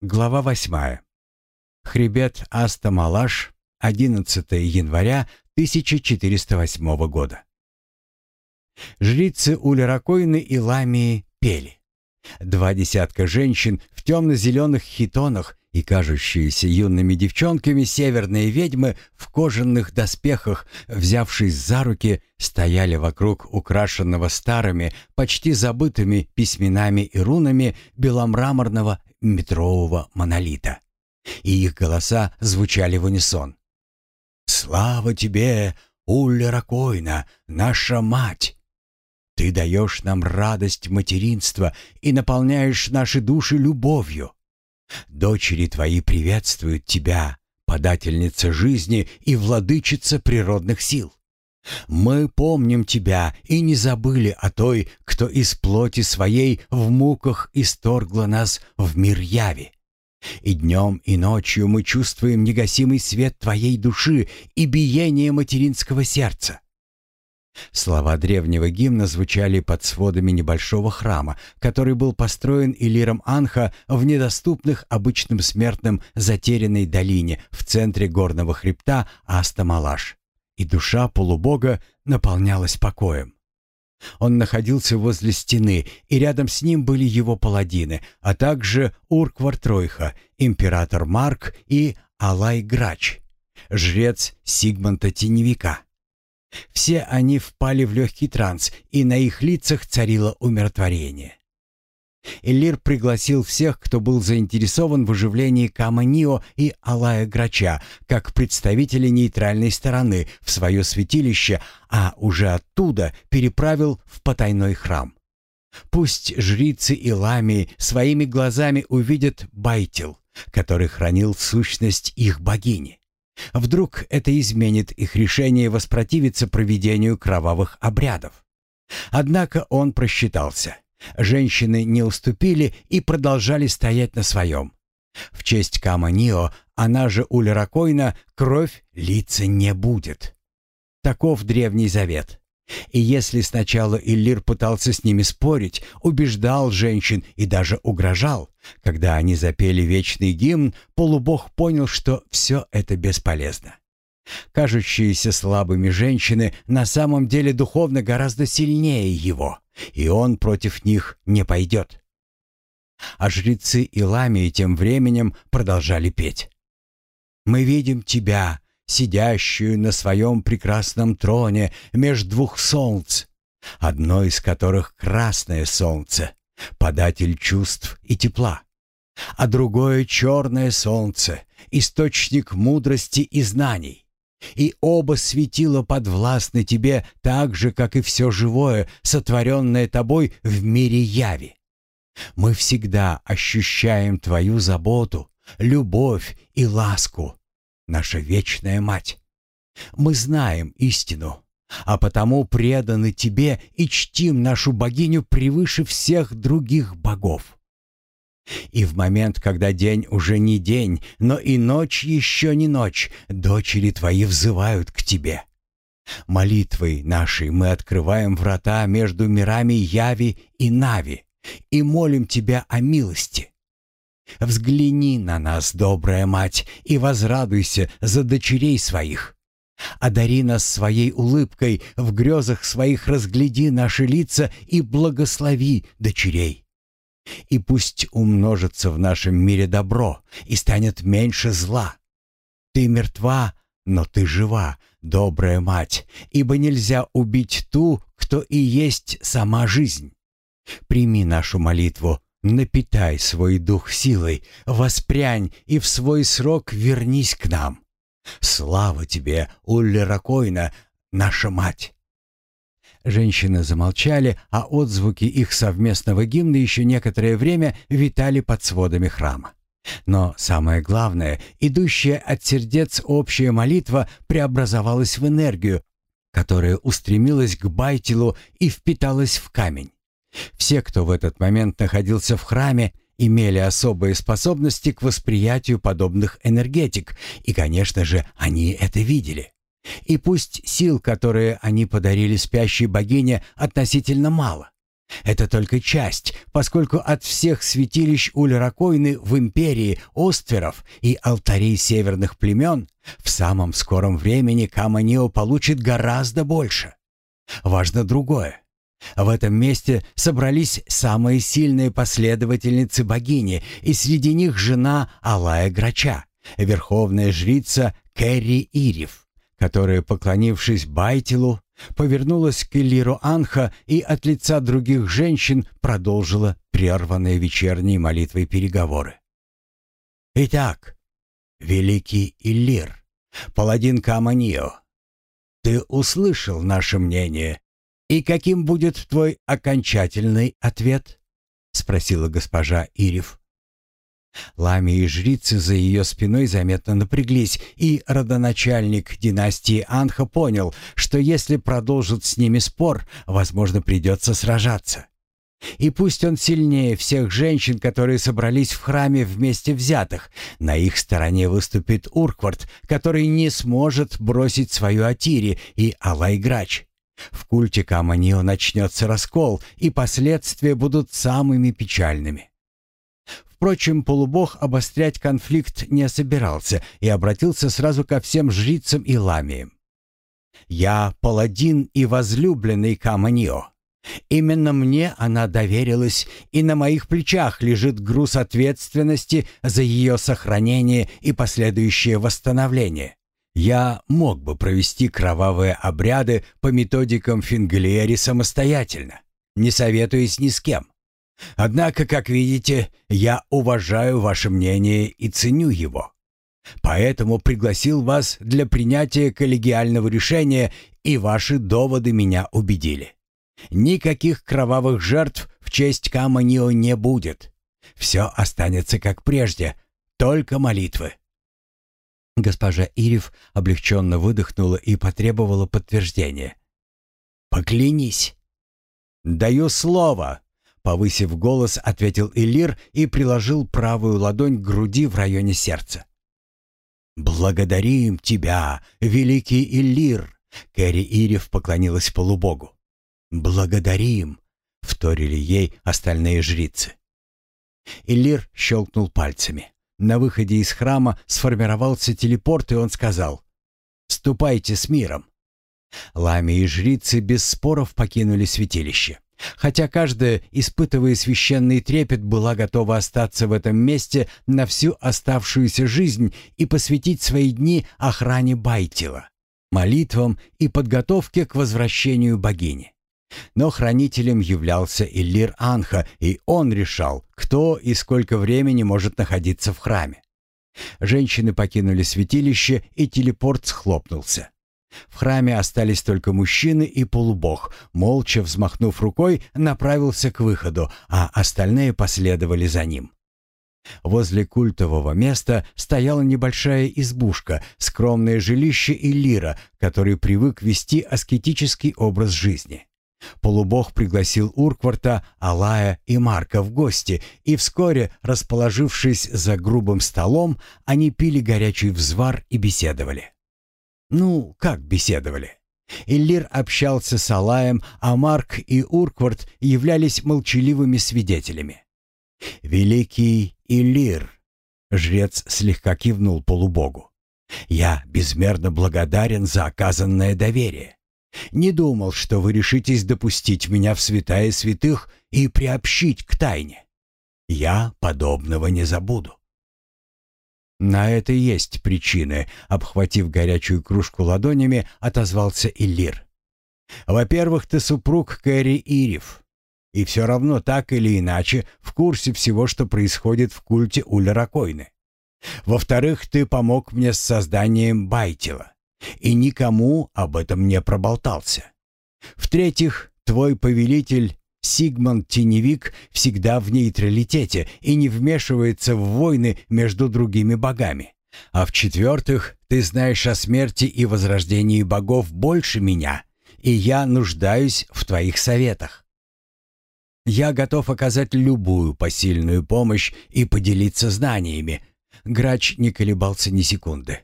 Глава восьмая. Хребет Астамалаш, 11 января 1408 года. Жрицы Улеракойны и Ламии пели. Два десятка женщин в темно-зеленых хитонах и кажущиеся юными девчонками северные ведьмы в кожаных доспехах, взявшись за руки, стояли вокруг украшенного старыми, почти забытыми письменами и рунами беломраморного метрового монолита. И их голоса звучали в унисон. «Слава тебе, Улля Ракойна, наша мать! Ты даешь нам радость материнства и наполняешь наши души любовью. Дочери твои приветствуют тебя, подательница жизни и владычица природных сил. Мы помним тебя и не забыли о той, кто из плоти своей в муках исторгла нас в мир яви. И днем, и ночью мы чувствуем негасимый свет твоей души и биение материнского сердца. Слова древнего гимна звучали под сводами небольшого храма, который был построен Илиром Анха в недоступных обычным смертным затерянной долине в центре горного хребта Астамалаш, и душа полубога наполнялась покоем. Он находился возле стены, и рядом с ним были его паладины, а также Урквар Тройха, император Марк и Алай Грач, жрец Сигмонта Теневика. Все они впали в легкий транс, и на их лицах царило умиротворение. Эллир пригласил всех, кто был заинтересован в оживлении Каманио и Алая Грача, как представителей нейтральной стороны, в свое святилище, а уже оттуда переправил в потайной храм. Пусть жрицы и ламии своими глазами увидят Байтил, который хранил сущность их богини. Вдруг это изменит их решение воспротивиться проведению кровавых обрядов. Однако он просчитался. Женщины не уступили и продолжали стоять на своем. В честь Каманио, она же Улеракойна, кровь литься не будет. Таков древний завет. И если сначала Иллир пытался с ними спорить, убеждал женщин и даже угрожал, когда они запели вечный гимн, полубог понял, что все это бесполезно. Кажущиеся слабыми женщины на самом деле духовно гораздо сильнее его, и он против них не пойдет. А жрецы и ламии тем временем продолжали петь. «Мы видим тебя, сидящую на своем прекрасном троне меж двух солнц, одно из которых красное солнце, податель чувств и тепла, а другое черное солнце, источник мудрости и знаний. И оба светила подвластны тебе так же, как и все живое, сотворенное тобой в мире яви. Мы всегда ощущаем твою заботу, любовь и ласку, наша вечная мать. Мы знаем истину, а потому преданы тебе и чтим нашу богиню превыше всех других богов. И в момент, когда день уже не день, но и ночь еще не ночь, дочери твои взывают к тебе. Молитвой нашей мы открываем врата между мирами Яви и Нави и молим тебя о милости. Взгляни на нас, добрая мать, и возрадуйся за дочерей своих. Одари нас своей улыбкой, в грезах своих разгляди наши лица и благослови дочерей. И пусть умножится в нашем мире добро и станет меньше зла. Ты мертва, но ты жива, добрая мать, ибо нельзя убить ту, кто и есть сама жизнь. Прими нашу молитву, Напитай свой дух силой, воспрянь и в свой срок вернись к нам. Слава тебе, Уллеракойна, наша мать!» Женщины замолчали, а отзвуки их совместного гимна еще некоторое время витали под сводами храма. Но самое главное, идущая от сердец общая молитва преобразовалась в энергию, которая устремилась к Байтилу и впиталась в камень. Все, кто в этот момент находился в храме, имели особые способности к восприятию подобных энергетик, и, конечно же, они это видели. И пусть сил, которые они подарили спящей богине, относительно мало, Это только часть, поскольку от всех святилищ Ульракойны в империи Остверов и алтарей северных племен в самом скором времени Каманио получит гораздо больше. Важно другое. В этом месте собрались самые сильные последовательницы богини, и среди них жена Алая Грача, верховная жрица Кэрри Ирев, которая, поклонившись Байтилу, повернулась к Элиру Анха и от лица других женщин продолжила прерванные вечерней молитвой переговоры. «Итак, великий Иллир, паладин Каманио, ты услышал наше мнение, и каким будет твой окончательный ответ?» — спросила госпожа Ирев. Лами и жрицы за ее спиной заметно напряглись, и родоначальник династии Анха понял, что если продолжит с ними спор, возможно, придется сражаться. И пусть он сильнее всех женщин, которые собрались в храме вместе взятых, на их стороне выступит Урквард, который не сможет бросить свою Атири и Алайграч. В культе Каманио начнется раскол, и последствия будут самыми печальными. Впрочем, полубог обострять конфликт не собирался и обратился сразу ко всем жрицам и ламиям. «Я паладин и возлюбленный Каманио. Именно мне она доверилась, и на моих плечах лежит груз ответственности за ее сохранение и последующее восстановление. Я мог бы провести кровавые обряды по методикам Фингалиери самостоятельно, не советуясь ни с кем. Однако, как видите, я уважаю ваше мнение и ценю его. Поэтому пригласил вас для принятия коллегиального решения, и ваши доводы меня убедили. Никаких кровавых жертв в честь Каманио не будет. Все останется как прежде, только молитвы. Госпожа Ирев облегченно выдохнула и потребовала подтверждения. «Поклянись!» «Даю слово!» Повысив голос, ответил Элир и приложил правую ладонь к груди в районе сердца. «Благодарим тебя, великий Элир!» Кэрри Ирев поклонилась полубогу. «Благодарим!» — вторили ей остальные жрицы. Элир щелкнул пальцами. На выходе из храма сформировался телепорт, и он сказал «Ступайте с миром». Лами и жрицы без споров покинули святилище. Хотя каждая, испытывая священный трепет, была готова остаться в этом месте на всю оставшуюся жизнь и посвятить свои дни охране Байтила, молитвам и подготовке к возвращению богини. Но хранителем являлся Иллир Анха, и он решал, кто и сколько времени может находиться в храме. Женщины покинули святилище, и телепорт схлопнулся. В храме остались только мужчины и полубог. Молча взмахнув рукой, направился к выходу, а остальные последовали за ним. Возле культового места стояла небольшая избушка, скромное жилище Иллира, который привык вести аскетический образ жизни. Полубог пригласил Уркварта, Алая и Марка в гости, и вскоре, расположившись за грубым столом, они пили горячий взвар и беседовали. Ну, как беседовали? Иллир общался с Алаем, а Марк и Урквард являлись молчаливыми свидетелями. «Великий Иллир!» — жрец слегка кивнул полубогу. «Я безмерно благодарен за оказанное доверие. Не думал, что вы решитесь допустить меня в святая святых и приобщить к тайне. Я подобного не забуду. «На это есть причины», — обхватив горячую кружку ладонями, отозвался Иллир. «Во-первых, ты супруг Кэрри Ирев, и все равно так или иначе в курсе всего, что происходит в культе Ульракойны. Во-вторых, ты помог мне с созданием Байтила, и никому об этом не проболтался. В-третьих, твой повелитель Сигмунд Теневик всегда в нейтралитете и не вмешивается в войны между другими богами. А в-четвертых, ты знаешь о смерти и возрождении богов больше меня, и я нуждаюсь в твоих советах. Я готов оказать любую посильную помощь и поделиться знаниями. Грач не колебался ни секунды.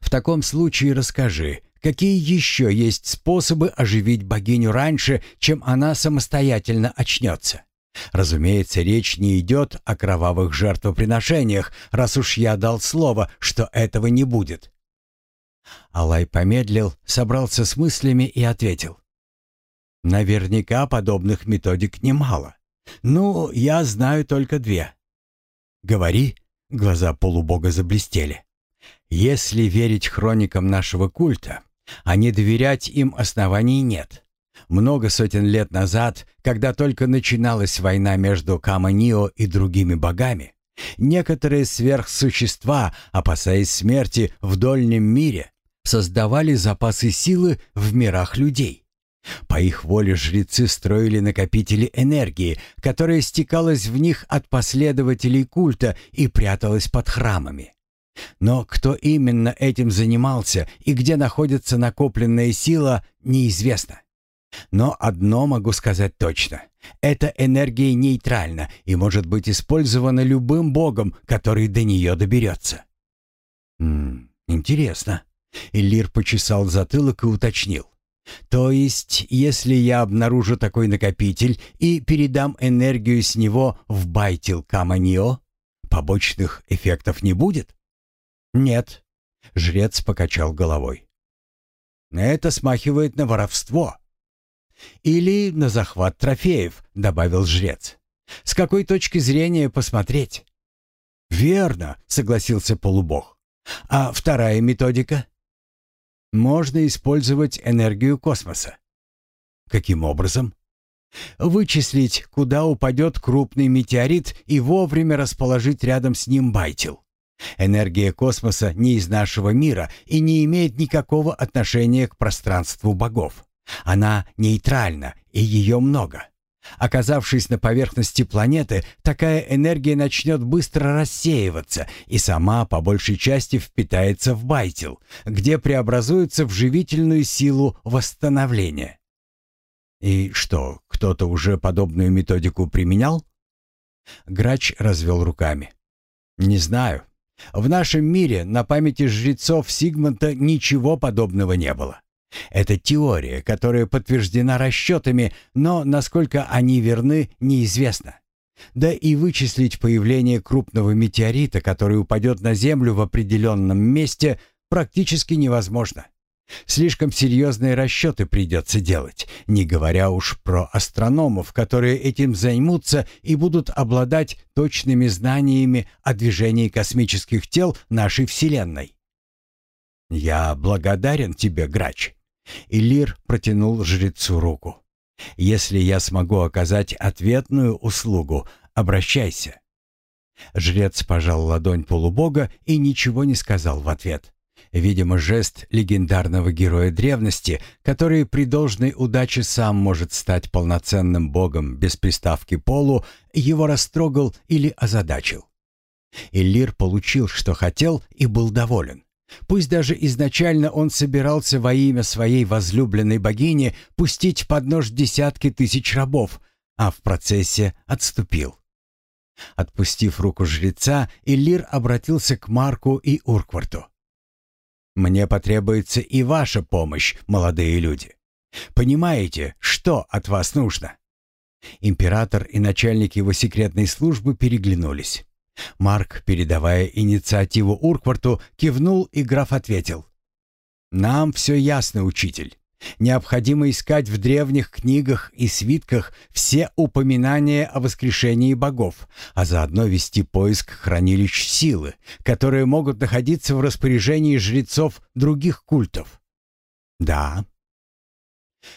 В таком случае расскажи, Какие еще есть способы оживить богиню раньше, чем она самостоятельно очнется? Разумеется, речь не идет о кровавых жертвоприношениях, раз уж я дал слово, что этого не будет. Алай помедлил, собрался с мыслями и ответил. Наверняка подобных методик немало. Ну, я знаю только две. Говори, глаза полубога заблестели. Если верить хроникам нашего культа, а не доверять им оснований нет. Много сотен лет назад, когда только начиналась война между Каманио и другими богами, некоторые сверхсущества, опасаясь смерти в дольнем мире, создавали запасы силы в мирах людей. По их воле жрецы строили накопители энергии, которая стекалась в них от последователей культа и пряталась под храмами. Но кто именно этим занимался и где находится накопленная сила, неизвестно. Но одно могу сказать точно. Эта энергия нейтральна и может быть использована любым богом, который до нее доберется. «М интересно Элир почесал затылок и уточнил. «То есть, если я обнаружу такой накопитель и передам энергию с него в Байтил Каманио, побочных эффектов не будет?» «Нет», — жрец покачал головой. «Это смахивает на воровство». «Или на захват трофеев», — добавил жрец. «С какой точки зрения посмотреть?» «Верно», — согласился полубог. «А вторая методика?» можно использовать энергию космоса. Каким образом? Вычислить, куда упадет крупный метеорит и вовремя расположить рядом с ним байтил. Энергия космоса не из нашего мира и не имеет никакого отношения к пространству богов. Она нейтральна, и ее много. Оказавшись на поверхности планеты, такая энергия начнет быстро рассеиваться и сама по большей части впитается в байтил, где преобразуется в живительную силу восстановления. И что, кто-то уже подобную методику применял? Грач развел руками. Не знаю. В нашем мире на памяти жрецов Сигмунта ничего подобного не было. Это теория, которая подтверждена расчетами, но насколько они верны, неизвестно. Да и вычислить появление крупного метеорита, который упадет на Землю в определенном месте, практически невозможно. Слишком серьезные расчеты придется делать, не говоря уж про астрономов, которые этим займутся и будут обладать точными знаниями о движении космических тел нашей Вселенной. «Я благодарен тебе, Грач», и Лир протянул жрецу руку. «Если я смогу оказать ответную услугу, обращайся». Жрец пожал ладонь полубога и ничего не сказал в ответ. Видимо, жест легендарного героя древности, который при должной удаче сам может стать полноценным богом без приставки полу, его растрогал или озадачил. Иллир получил, что хотел, и был доволен. Пусть даже изначально он собирался во имя своей возлюбленной богини пустить под нож десятки тысяч рабов, а в процессе отступил. Отпустив руку жреца, Иллир обратился к Марку и Уркварту. «Мне потребуется и ваша помощь, молодые люди. Понимаете, что от вас нужно?» Император и начальник его секретной службы переглянулись. Марк, передавая инициативу Уркварту, кивнул, и граф ответил. «Нам все ясно, учитель. Необходимо искать в древних книгах и свитках все упоминания о воскрешении богов, а заодно вести поиск хранилищ силы, которые могут находиться в распоряжении жрецов других культов». «Да»,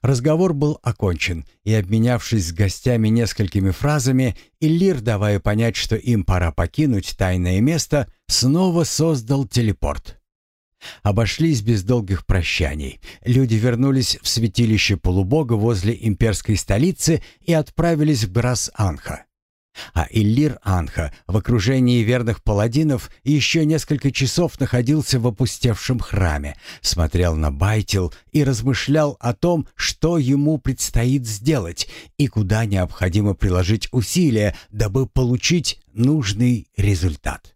Разговор был окончен, и, обменявшись с гостями несколькими фразами, Иллир, давая понять, что им пора покинуть тайное место, снова создал телепорт. Обошлись без долгих прощаний. Люди вернулись в святилище полубога возле имперской столицы и отправились в Грас-Анха. А Иллир Анха в окружении верных паладинов еще несколько часов находился в опустевшем храме, смотрел на Байтил и размышлял о том, что ему предстоит сделать и куда необходимо приложить усилия, дабы получить нужный результат.